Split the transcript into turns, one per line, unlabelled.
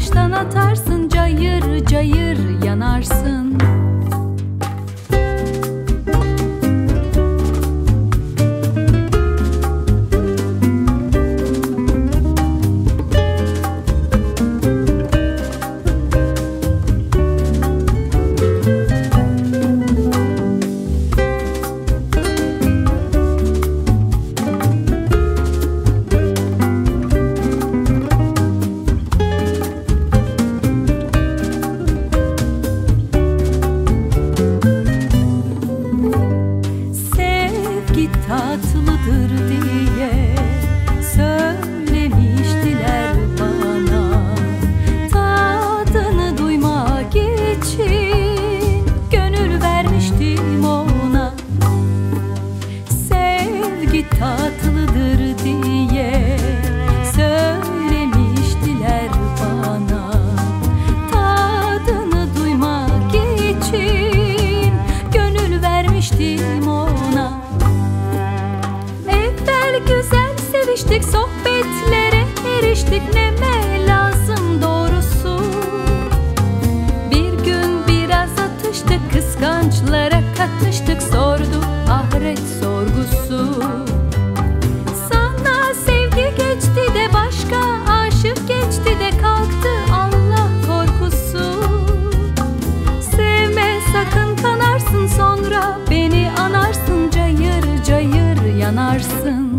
baştan atarsın cayır cayır yanarsın. Seviştik sohbetlere eriştik neme lazım doğrusu. Bir gün biraz atıştık kıskançlara katıştık sordu ahiret sorgusu. Sana sevgi geçti de başka aşık geçti de kalktı Allah korkusu. Sevme sakın kanarsın sonra beni anarsın cayır cayır yanarsın